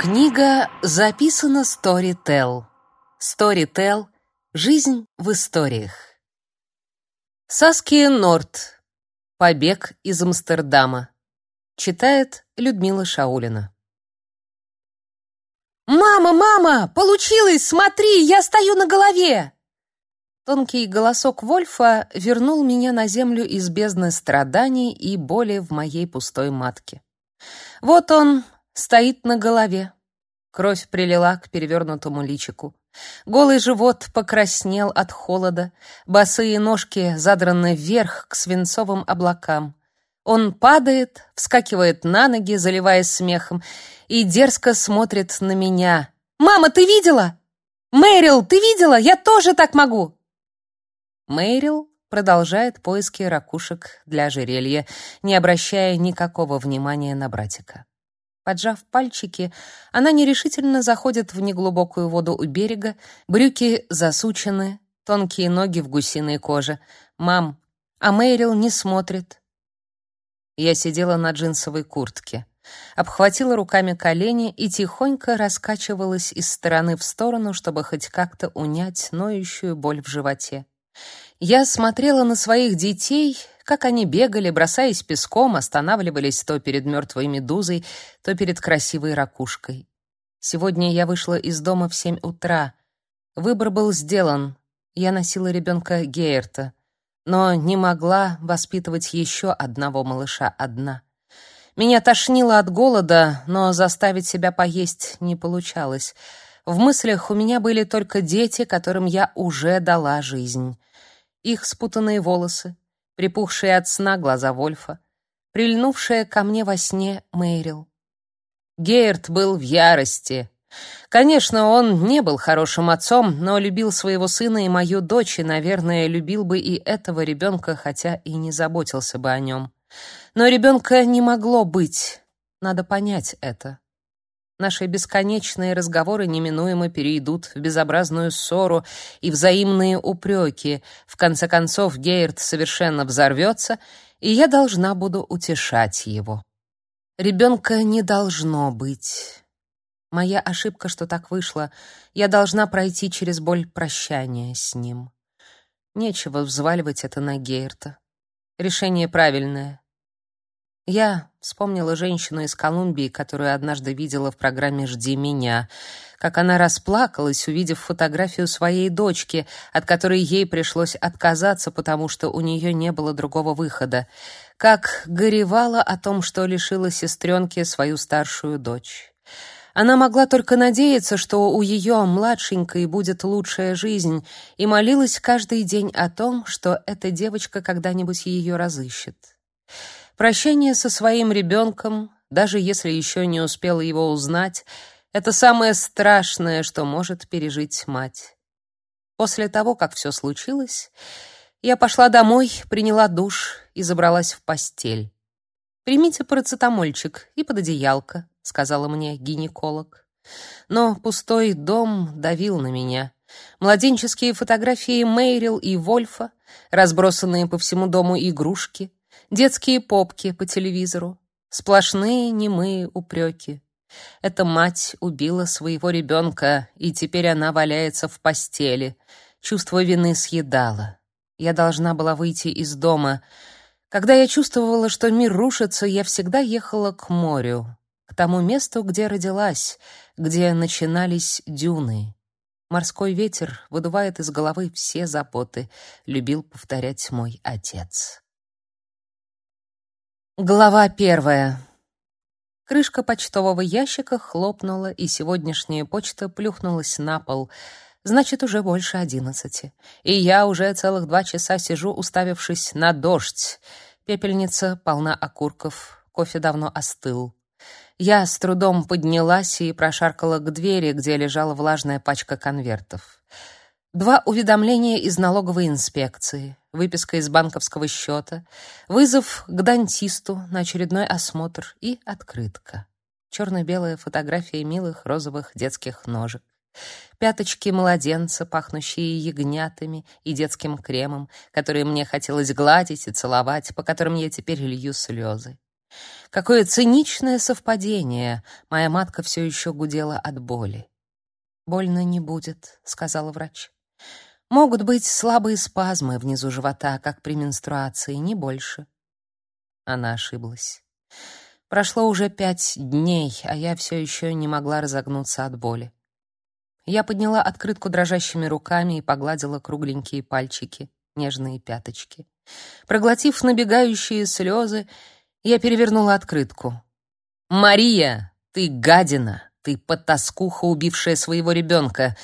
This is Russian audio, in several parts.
Книга записана Storytel. Storytel. Жизнь в историях. Саския Норт. Побег из Амстердама. Читает Людмила Шаулина. «Мама, мама! Получилось! Смотри, я стою на голове!» Тонкий голосок Вольфа вернул меня на землю из бездны страданий и боли в моей пустой матке. Вот он, стоит на голове. Кровь прилила к перевернутому личику. Голый живот покраснел от холода, босые ножки задраны вверх к свинцовым облакам. Он падает, вскакивает на ноги, заливаясь смехом, и дерзко смотрит на меня. «Мама, ты видела? Мэрил, ты видела? Я тоже так могу!» Мэрил продолжает поиски ракушек для ожерелья, не обращая никакого внимания на братика. Поджав пальчики, она нерешительно заходит в неглубокую воду у берега, брюки засучены, тонкие ноги в гусиной коже. «Мам, а Мэрил не смотрит». Я сидела на джинсовой куртке, обхватила руками колени и тихонько раскачивалась из стороны в сторону, чтобы хоть как-то унять ноющую боль в животе. Я смотрела на своих детей, как они бегали, бросаясь песком, останавливались то перед мертвой медузой, то перед красивой ракушкой. Сегодня я вышла из дома в семь утра. Выбор был сделан. Я носила ребенка Гейерта, но не могла воспитывать еще одного малыша одна. Меня тошнило от голода, но заставить себя поесть не получалось. В мыслях у меня были только дети, которым я уже дала жизнь. Их спутанные волосы, припухшие от сна глаза Вольфа, прильнувшая ко мне во сне Мэрил. Гейерт был в ярости. Конечно, он не был хорошим отцом, но любил своего сына и мою дочь, и, наверное, любил бы и этого ребенка, хотя и не заботился бы о нем. Но ребенка не могло быть. Надо понять это. Наши бесконечные разговоры неминуемо перейдут в безобразную ссору и взаимные упреки. В конце концов, Гейерт совершенно взорвется, и я должна буду утешать его. Ребенка не должно быть. Моя ошибка, что так вышло. Я должна пройти через боль прощания с ним. Нечего взваливать это на Гейерта. Решение правильное. Я вспомнила женщину из Колумбии, которую однажды видела в программе «Жди меня», как она расплакалась, увидев фотографию своей дочки, от которой ей пришлось отказаться, потому что у нее не было другого выхода, как горевала о том, что лишила сестренки свою старшую дочь. Она могла только надеяться, что у ее младшенькой будет лучшая жизнь, и молилась каждый день о том, что эта девочка когда-нибудь ее разыщет. Прощение со своим ребенком, даже если еще не успела его узнать, это самое страшное, что может пережить мать. После того, как все случилось, я пошла домой, приняла душ и забралась в постель. «Примите парацетамольчик и пододеялко», — сказала мне гинеколог. Но пустой дом давил на меня. Младенческие фотографии Мейрил и Вольфа, разбросанные по всему дому игрушки — детские попки по телевизору, сплошные немые упреки. Эта мать убила своего ребенка, и теперь она валяется в постели. Чувство вины съедало. Я должна была выйти из дома. Когда я чувствовала, что мир рушится, я всегда ехала к морю, к тому месту, где родилась, где начинались дюны. Морской ветер выдувает из головы все заботы, любил повторять мой отец. Глава первая. Крышка почтового ящика хлопнула, и сегодняшняя почта плюхнулась на пол. Значит, уже больше одиннадцати. И я уже целых два часа сижу, уставившись на дождь. Пепельница полна окурков, кофе давно остыл. Я с трудом поднялась и прошаркала к двери, где лежала влажная пачка конвертов. Два уведомления из налоговой инспекции, выписка из банковского счета, вызов к дантисту на очередной осмотр и открытка. Черно-белая фотография милых розовых детских ножек. Пяточки младенца, пахнущие ягнятами и детским кремом, которые мне хотелось гладить и целовать, по которым я теперь лью слезы. Какое циничное совпадение. Моя матка все еще гудела от боли. Больно не будет, сказала врач. Могут быть слабые спазмы внизу живота, как при менструации, не больше. Она ошиблась. Прошло уже пять дней, а я все еще не могла разогнуться от боли. Я подняла открытку дрожащими руками и погладила кругленькие пальчики, нежные пяточки. Проглотив набегающие слезы, я перевернула открытку. «Мария, ты гадина! Ты потаскуха, убившая своего ребенка!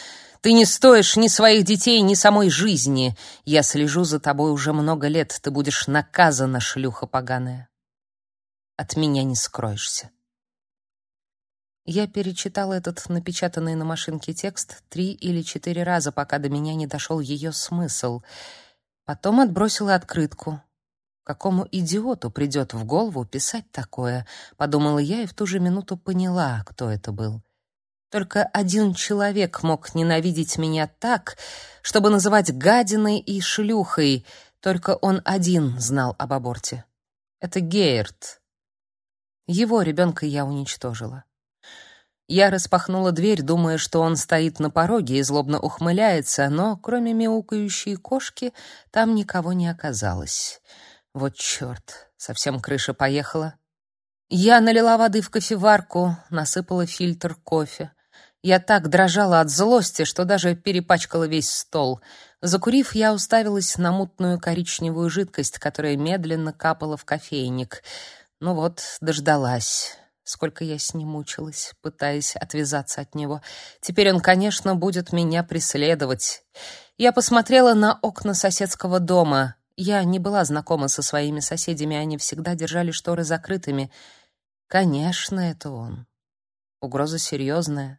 Ты не стоишь ни своих детей, ни самой жизни! Я слежу за тобой уже много лет, ты будешь наказана, шлюха поганая!» От меня не скроешься. Я перечитала этот напечатанный на машинке текст три или четыре раза, пока до меня не дошел ее смысл. Потом отбросила открытку. Какому идиоту придет в голову писать такое, подумала я и в ту же минуту поняла, кто это был. Только один человек мог ненавидеть меня так, чтобы называть гадиной и шлюхой. Только он один знал об аборте. Это Гейерт, его ребенка я уничтожила. Я распахнула дверь, думая, что он стоит на пороге и злобно ухмыляется, но кроме мяукающей кошки там никого не оказалось. Вот чёрт, совсем крыша поехала. Я налила воды в кофеварку, насыпала фильтр кофе. Я так дрожала от злости, что даже перепачкала весь стол. Закурив, я уставилась на мутную коричневую жидкость, которая медленно капала в кофейник. Ну вот, дождалась. Сколько я с ним мучилась, пытаясь отвязаться от него. Теперь он, конечно, будет меня преследовать. Я посмотрела на окна соседского дома. Я не была знакома со своими соседями, они всегда держали шторы закрытыми. Конечно, это он. Угроза серьезная.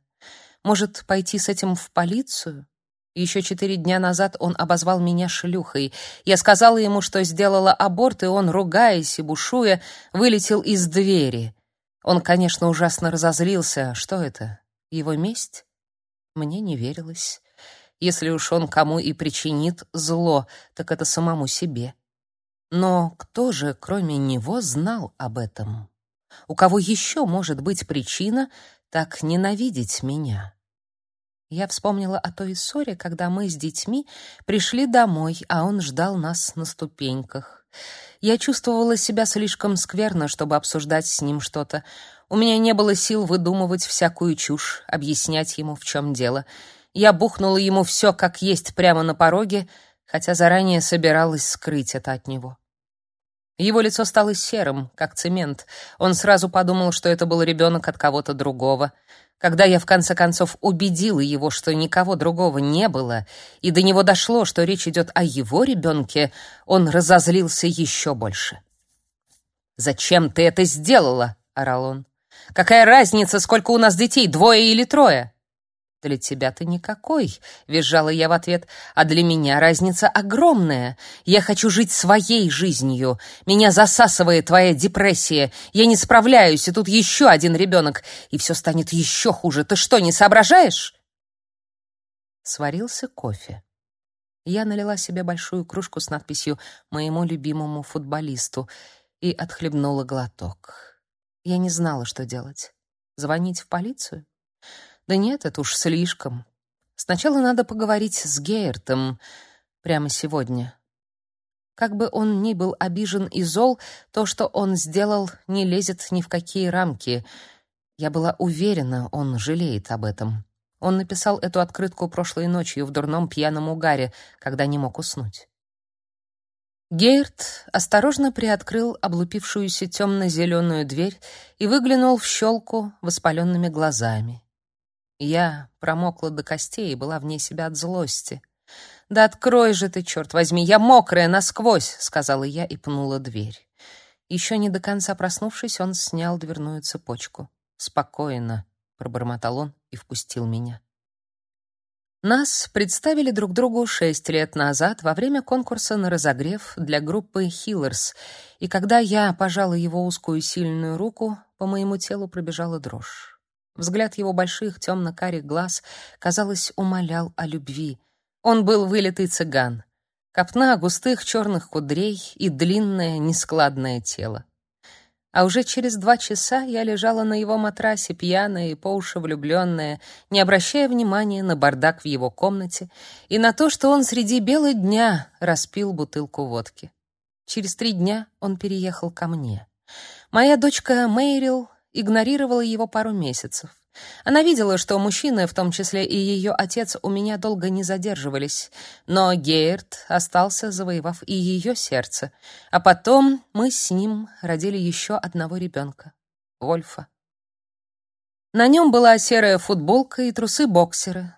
Может, пойти с этим в полицию? Еще четыре дня назад он обозвал меня шлюхой. Я сказала ему, что сделала аборт, и он, ругаясь и бушуя, вылетел из двери. Он, конечно, ужасно разозлился. Что это? Его месть? Мне не верилось. Если уж он кому и причинит зло, так это самому себе. Но кто же, кроме него, знал об этом? У кого еще может быть причина так ненавидеть меня? Я вспомнила о той ссоре, когда мы с детьми пришли домой, а он ждал нас на ступеньках. Я чувствовала себя слишком скверно, чтобы обсуждать с ним что-то. У меня не было сил выдумывать всякую чушь, объяснять ему, в чем дело. Я бухнула ему все как есть прямо на пороге, хотя заранее собиралась скрыть это от него. Его лицо стало серым, как цемент. Он сразу подумал, что это был ребенок от кого-то другого. Когда я в конце концов убедила его, что никого другого не было, и до него дошло, что речь идет о его ребенке, он разозлился еще больше. «Зачем ты это сделала?» — орал он. «Какая разница, сколько у нас детей, двое или трое?» «Для тебя-то никакой», — визжала я в ответ, «а для меня разница огромная. Я хочу жить своей жизнью. Меня засасывает твоя депрессия. Я не справляюсь, и тут еще один ребенок, и все станет еще хуже. Ты что, не соображаешь?» Сварился кофе. Я налила себе большую кружку с надписью «Моему любимому футболисту» и отхлебнула глоток. Я не знала, что делать. Звонить в полицию? Да нет, это уж слишком. Сначала надо поговорить с Гейертом прямо сегодня. Как бы он ни был обижен и зол, то, что он сделал, не лезет ни в какие рамки. Я была уверена, он жалеет об этом. Он написал эту открытку прошлой ночью в дурном пьяном угаре, когда не мог уснуть. Гейрт осторожно приоткрыл облупившуюся темно-зеленую дверь и выглянул в щелку воспаленными глазами. Я промокла до костей и была вне себя от злости. «Да открой же ты, черт возьми, я мокрая насквозь!» — сказала я и пнула дверь. Еще не до конца проснувшись, он снял дверную цепочку. «Спокойно», — пробормотал он и впустил меня. Нас представили друг другу шесть лет назад во время конкурса на разогрев для группы Healers, и когда я пожала его узкую сильную руку, по моему телу пробежала дрожь. Взгляд его больших темно-карих глаз, казалось, умолял о любви. Он был вылитый цыган. Копна густых черных кудрей и длинное нескладное тело. А уже через два часа я лежала на его матрасе, пьяная и по уши влюбленная, не обращая внимания на бардак в его комнате и на то, что он среди бела дня распил бутылку водки. Через три дня он переехал ко мне. Моя дочка Мейрил игнорировала его пару месяцев. Она видела, что мужчины, в том числе и ее отец, у меня долго не задерживались, но Гейрт остался, завоевав и ее сердце. А потом мы с ним родили еще одного ребенка — Вольфа. На нем была серая футболка и трусы-боксеры.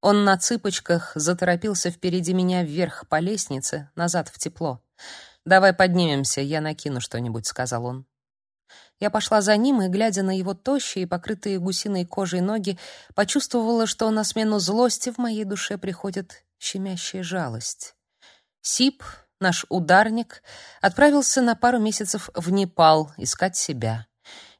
Он на цыпочках заторопился впереди меня вверх по лестнице, назад в тепло. «Давай поднимемся, я накину что-нибудь», — сказал он. Я пошла за ним и, глядя на его тощие, покрытые гусиной кожей ноги, почувствовала, что на смену злости в моей душе приходит щемящая жалость. Сип, наш ударник, отправился на пару месяцев в Непал искать себя.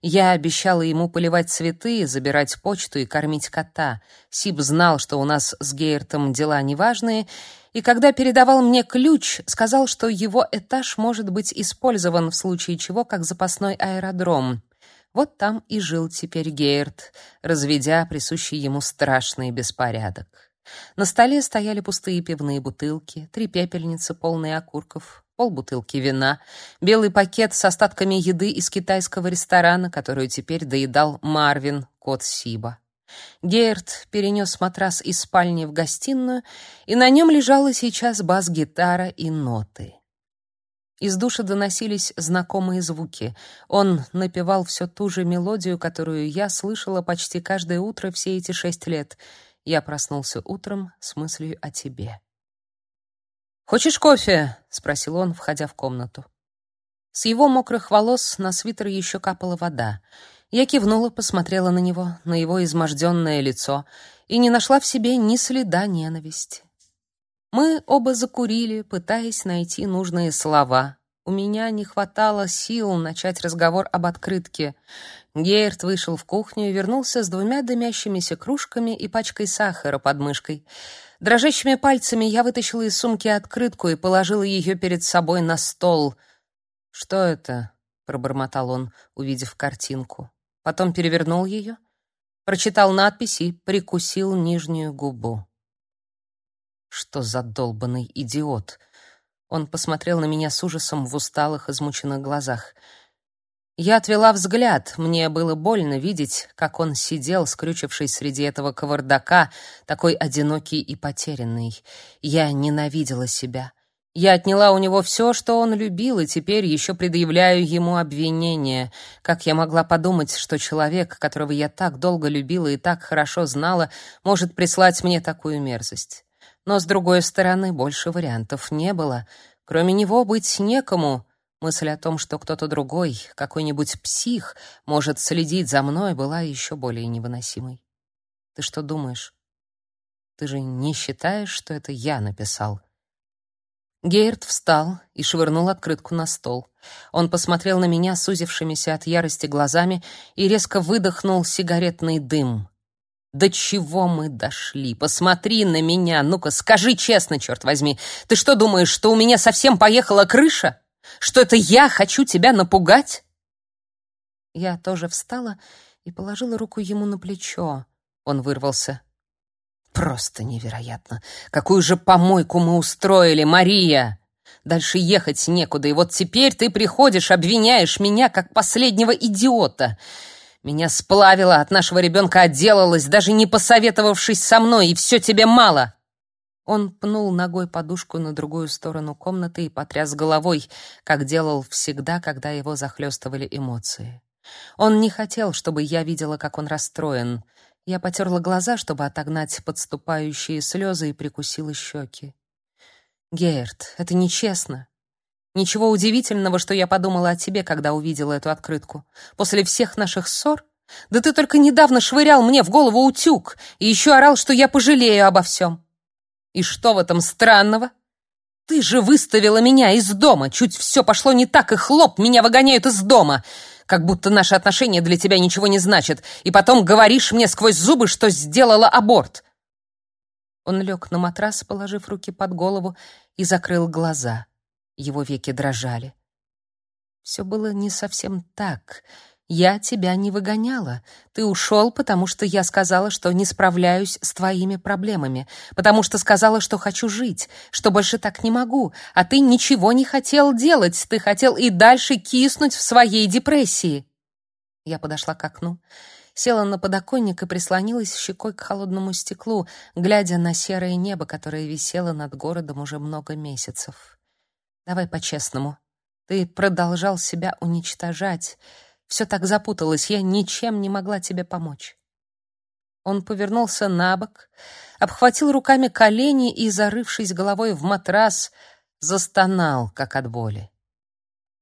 Я обещала ему поливать цветы, забирать почту и кормить кота. Сип знал, что у нас с Гейртом дела неважные, и когда передавал мне ключ, сказал, что его этаж может быть использован в случае чего как запасной аэродром. Вот там и жил теперь Гейрт, разведя присущий ему страшный беспорядок. На столе стояли пустые пивные бутылки, три пепельницы, полные окурков, полбутылки вина, белый пакет с остатками еды из китайского ресторана, которую теперь доедал Марвин, кот Сиба. Герт перенес матрас из спальни в гостиную, и на нем лежала сейчас бас-гитара и ноты. Из душа доносились знакомые звуки. Он напевал все ту же мелодию, которую я слышала почти каждое утро все эти шесть лет. Я проснулся утром с мыслью о тебе. «Хочешь кофе?» — спросил он, входя в комнату. С его мокрых волос на свитер еще капала вода — я кивнула, посмотрела на него, на его изможденное лицо и не нашла в себе ни следа ненависти. Мы оба закурили, пытаясь найти нужные слова. У меня не хватало сил начать разговор об открытке. Гейрт вышел в кухню и вернулся с двумя дымящимися кружками и пачкой сахара под мышкой. Дрожащими пальцами я вытащила из сумки открытку и положила ее перед собой на стол. «Что это?» — пробормотал он, увидев картинку потом перевернул ее, прочитал надпись и прикусил нижнюю губу. Что за долбанный идиот? Он посмотрел на меня с ужасом в усталых, измученных глазах. Я отвела взгляд. Мне было больно видеть, как он сидел, скрючившись среди этого кавардака, такой одинокий и потерянный. Я ненавидела себя. Я отняла у него все, что он любил, и теперь еще предъявляю ему обвинение. Как я могла подумать, что человек, которого я так долго любила и так хорошо знала, может прислать мне такую мерзость? Но, с другой стороны, больше вариантов не было. Кроме него быть некому. Мысль о том, что кто-то другой, какой-нибудь псих, может следить за мной, была еще более невыносимой. Ты что думаешь? Ты же не считаешь, что это я написал? Гейрт встал и швырнул открытку на стол. Он посмотрел на меня сузившимися от ярости глазами и резко выдохнул сигаретный дым. «До чего мы дошли? Посмотри на меня! Ну-ка, скажи честно, черт возьми! Ты что думаешь, что у меня совсем поехала крыша? Что это я хочу тебя напугать?» Я тоже встала и положила руку ему на плечо. Он вырвался. Просто невероятно. Какую же помойку мы устроили, Мария! Дальше ехать некуда, и вот теперь ты приходишь, обвиняешь меня как последнего идиота. Меня сплавило, от нашего ребенка отделалась, даже не посоветовавшись со мной, и все тебе мало. Он пнул ногой подушку на другую сторону комнаты и потряс головой, как делал всегда, когда его захлестывали эмоции. Он не хотел, чтобы я видела, как он расстроен. Я потерла глаза, чтобы отогнать подступающие слезы и прикусила щеки. Герт, это нечестно. Ничего удивительного, что я подумала о тебе, когда увидела эту открытку. После всех наших ссор? Да ты только недавно швырял мне в голову утюг и еще орал, что я пожалею обо всем. И что в этом странного? Ты же выставила меня из дома. Чуть все пошло не так, и хлоп, меня выгоняют из дома как будто наши отношения для тебя ничего не значат, и потом говоришь мне сквозь зубы, что сделала аборт. Он лег на матрас, положив руки под голову, и закрыл глаза. Его веки дрожали. Все было не совсем так. Я тебя не выгоняла. Ты ушел, потому что я сказала, что не справляюсь с твоими проблемами, потому что сказала, что хочу жить, что больше так не могу, а ты ничего не хотел делать. Ты хотел и дальше киснуть в своей депрессии. Я подошла к окну, села на подоконник и прислонилась щекой к холодному стеклу, глядя на серое небо, которое висело над городом уже много месяцев. Давай по-честному. Ты продолжал себя уничтожать все так запуталось, я ничем не могла тебе помочь. Он повернулся на бок, обхватил руками колени и, зарывшись головой в матрас, застонал, как от боли.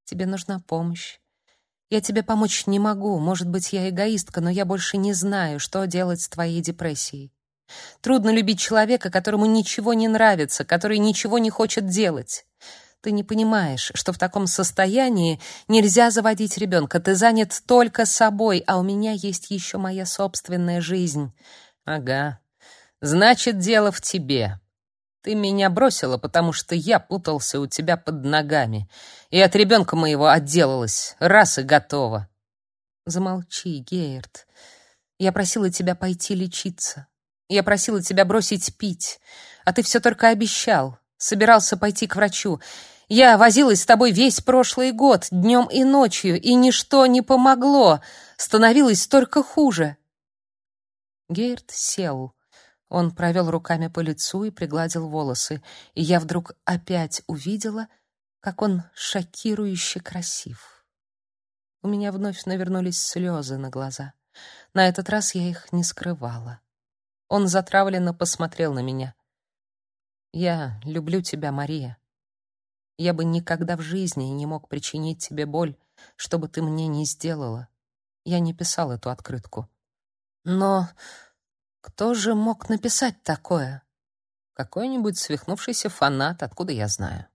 Тебе нужна помощь. Я тебе помочь не могу. Может быть, я эгоистка, но я больше не знаю, что делать с твоей депрессией. Трудно любить человека, которому ничего не нравится, который ничего не хочет делать. Ты не понимаешь, что в таком состоянии нельзя заводить ребенка. Ты занят только собой, а у меня есть еще моя собственная жизнь. Ага. Значит, дело в тебе. Ты меня бросила, потому что я путался у тебя под ногами. И от ребенка моего отделалась. Раз и готово. Замолчи, Гейерт. Я просила тебя пойти лечиться. Я просила тебя бросить пить, а ты все только обещал. Собирался пойти к врачу. Я возилась с тобой весь прошлый год, днем и ночью, и ничто не помогло. Становилось только хуже. Гейрт сел. Он провел руками по лицу и пригладил волосы, и я вдруг опять увидела, как он шокирующе красив. У меня вновь навернулись слезы на глаза. На этот раз я их не скрывала. Он затравленно посмотрел на меня. «Я люблю тебя, Мария. Я бы никогда в жизни не мог причинить тебе боль, что бы ты мне не сделала. Я не писал эту открытку. Но кто же мог написать такое? Какой-нибудь свихнувшийся фанат, откуда я знаю?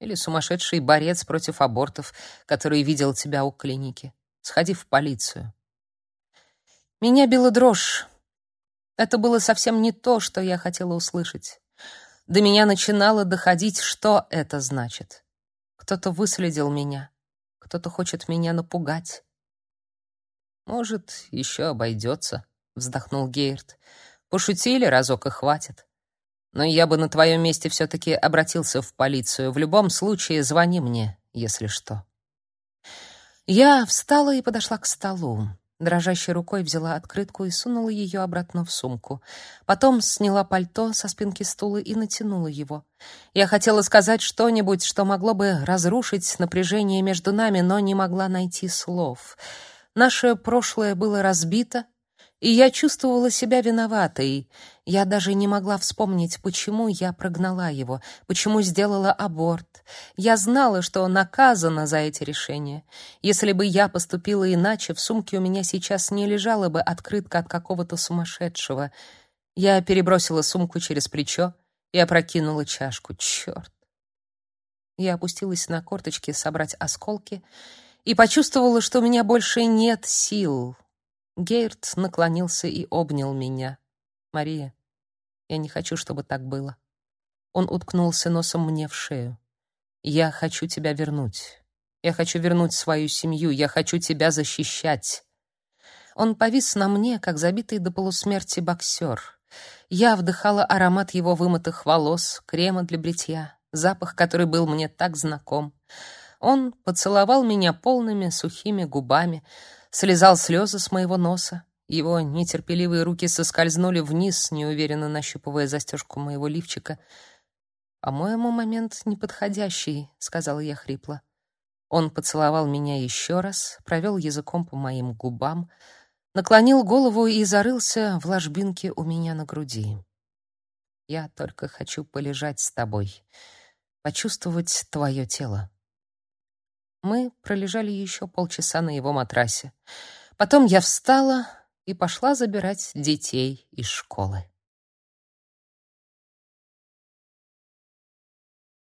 Или сумасшедший борец против абортов, который видел тебя у клиники. Сходи в полицию. Меня била дрожь. Это было совсем не то, что я хотела услышать. До меня начинало доходить, что это значит. Кто-то выследил меня, кто-то хочет меня напугать. Может, еще обойдется, вздохнул Гейрт. Пошутили разок и хватит. Но я бы на твоем месте все-таки обратился в полицию. В любом случае, звони мне, если что. Я встала и подошла к столу. Дрожащей рукой взяла открытку и сунула ее обратно в сумку. Потом сняла пальто со спинки стула и натянула его. Я хотела сказать что-нибудь, что могло бы разрушить напряжение между нами, но не могла найти слов. Наше прошлое было разбито, и я чувствовала себя виноватой. Я даже не могла вспомнить, почему я прогнала его, почему сделала аборт. Я знала, что наказана за эти решения. Если бы я поступила иначе, в сумке у меня сейчас не лежала бы открытка от какого-то сумасшедшего. Я перебросила сумку через плечо и опрокинула чашку. Черт! Я опустилась на корточки собрать осколки и почувствовала, что у меня больше нет сил. Гейрт наклонился и обнял меня. «Мария, я не хочу, чтобы так было». Он уткнулся носом мне в шею. «Я хочу тебя вернуть. Я хочу вернуть свою семью. Я хочу тебя защищать». Он повис на мне, как забитый до полусмерти боксер. Я вдыхала аромат его вымытых волос, крема для бритья, запах, который был мне так знаком. Он поцеловал меня полными сухими губами, слезал слезы с моего носа. Его нетерпеливые руки соскользнули вниз, неуверенно нащупывая застежку моего лифчика. «По-моему, момент неподходящий», — сказала я хрипло. Он поцеловал меня еще раз, провел языком по моим губам, наклонил голову и зарылся в ложбинке у меня на груди. «Я только хочу полежать с тобой, почувствовать твое тело». Мы пролежали еще полчаса на его матрасе. Потом я встала и пошла забирать детей из школы.